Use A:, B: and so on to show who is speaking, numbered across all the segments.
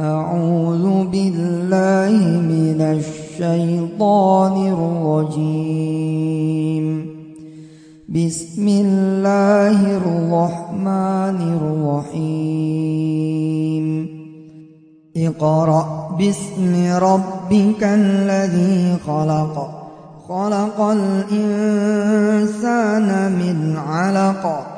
A: أعوذ بالله من الشيطان الرجيم. بسم الله الرحمن الرحيم. اقرأ باسم ربك الذي خلق. خلق الإنسان من علق.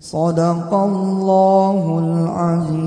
A: صدق الله العظيم.